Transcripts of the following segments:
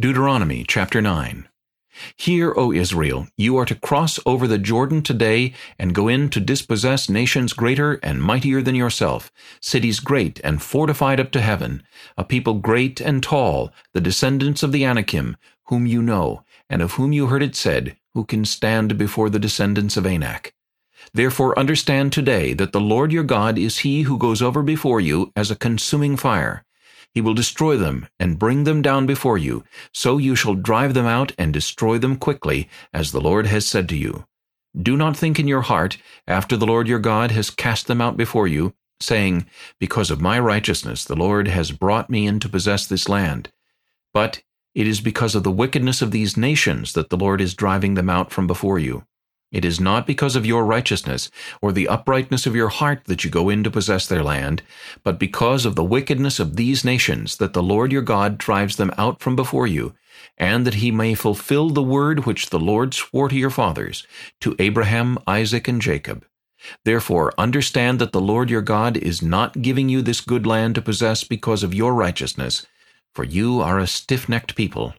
Deuteronomy chapter 9 Hear, O Israel, you are to cross over the Jordan today and go in to dispossess nations greater and mightier than yourself, cities great and fortified up to heaven, a people great and tall, the descendants of the Anakim, whom you know, and of whom you heard it said, who can stand before the descendants of Anak. Therefore understand today that the Lord your God is he who goes over before you as a consuming fire. He will destroy them and bring them down before you, so you shall drive them out and destroy them quickly, as the Lord has said to you. Do not think in your heart, after the Lord your God has cast them out before you, saying, Because of my righteousness the Lord has brought me in to possess this land. But it is because of the wickedness of these nations that the Lord is driving them out from before you. It is not because of your righteousness or the uprightness of your heart that you go in to possess their land, but because of the wickedness of these nations that the Lord your God drives them out from before you, and that he may fulfill the word which the Lord swore to your fathers, to Abraham, Isaac, and Jacob. Therefore understand that the Lord your God is not giving you this good land to possess because of your righteousness, for you are a stiff-necked people.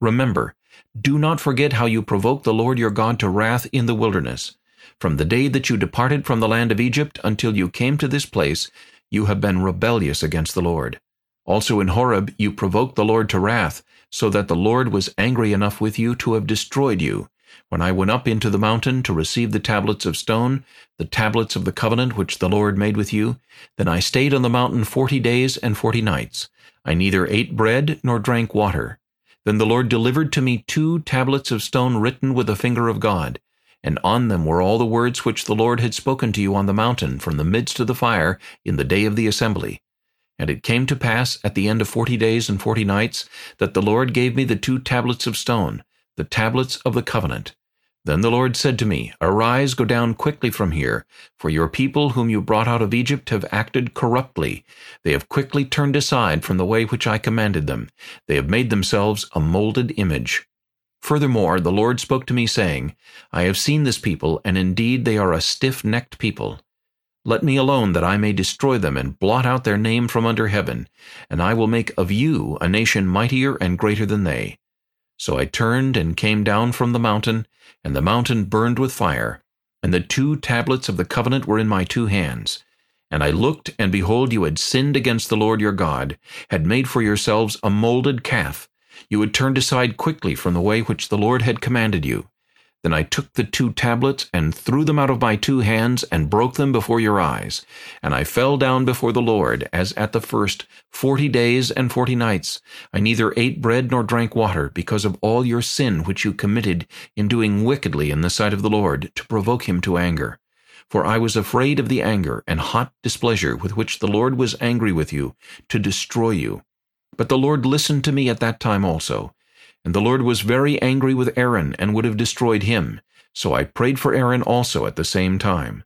Remember, do not forget how you provoked the Lord your God to wrath in the wilderness. From the day that you departed from the land of Egypt until you came to this place, you have been rebellious against the Lord. Also in Horeb you provoked the Lord to wrath, so that the Lord was angry enough with you to have destroyed you. When I went up into the mountain to receive the tablets of stone, the tablets of the covenant which the Lord made with you, then I stayed on the mountain forty days and forty nights. I neither ate bread nor drank water. Then the Lord delivered to me two tablets of stone written with the finger of God, and on them were all the words which the Lord had spoken to you on the mountain from the midst of the fire in the day of the assembly. And it came to pass at the end of forty days and forty nights that the Lord gave me the two tablets of stone, the tablets of the covenant. Then the Lord said to me, Arise, go down quickly from here, for your people whom you brought out of Egypt have acted corruptly. They have quickly turned aside from the way which I commanded them. They have made themselves a molded image. Furthermore, the Lord spoke to me, saying, I have seen this people, and indeed they are a stiff-necked people. Let me alone that I may destroy them and blot out their name from under heaven, and I will make of you a nation mightier and greater than they. So I turned and came down from the mountain, and the mountain burned with fire, and the two tablets of the covenant were in my two hands. And I looked, and behold, you had sinned against the Lord your God, had made for yourselves a molded calf. You had turned aside quickly from the way which the Lord had commanded you. Then I took the two tablets and threw them out of my two hands and broke them before your eyes. And I fell down before the Lord, as at the first, forty days and forty nights. I neither ate bread nor drank water, because of all your sin which you committed in doing wickedly in the sight of the Lord, to provoke him to anger. For I was afraid of the anger and hot displeasure with which the Lord was angry with you, to destroy you. But the Lord listened to me at that time also, and the Lord was very angry with Aaron and would have destroyed him. So I prayed for Aaron also at the same time.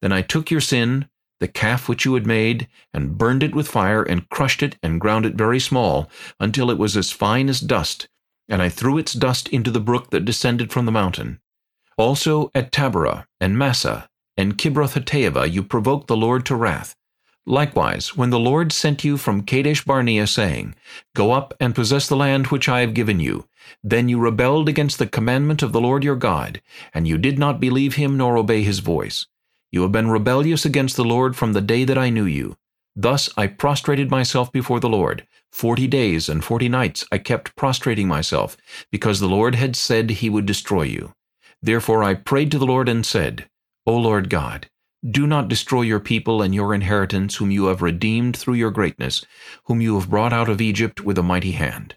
Then I took your sin, the calf which you had made, and burned it with fire, and crushed it, and ground it very small, until it was as fine as dust, and I threw its dust into the brook that descended from the mountain. Also at Taberah, and Massah, and Kibroth-hattaavah you provoked the Lord to wrath. Likewise, when the Lord sent you from Kadesh Barnea, saying, Go up and possess the land which I have given you, then you rebelled against the commandment of the Lord your God, and you did not believe him nor obey his voice. You have been rebellious against the Lord from the day that I knew you. Thus I prostrated myself before the Lord. Forty days and forty nights I kept prostrating myself, because the Lord had said he would destroy you. Therefore I prayed to the Lord and said, O Lord God, do not destroy your people and your inheritance whom you have redeemed through your greatness, whom you have brought out of Egypt with a mighty hand.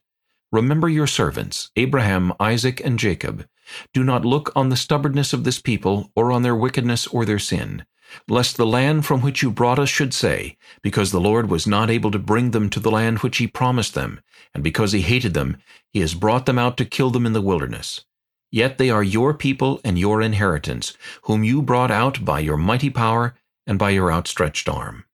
Remember your servants, Abraham, Isaac, and Jacob. Do not look on the stubbornness of this people, or on their wickedness or their sin, lest the land from which you brought us should say, Because the Lord was not able to bring them to the land which he promised them, and because he hated them, he has brought them out to kill them in the wilderness. Yet they are your people and your inheritance, whom you brought out by your mighty power and by your outstretched arm.